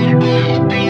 you.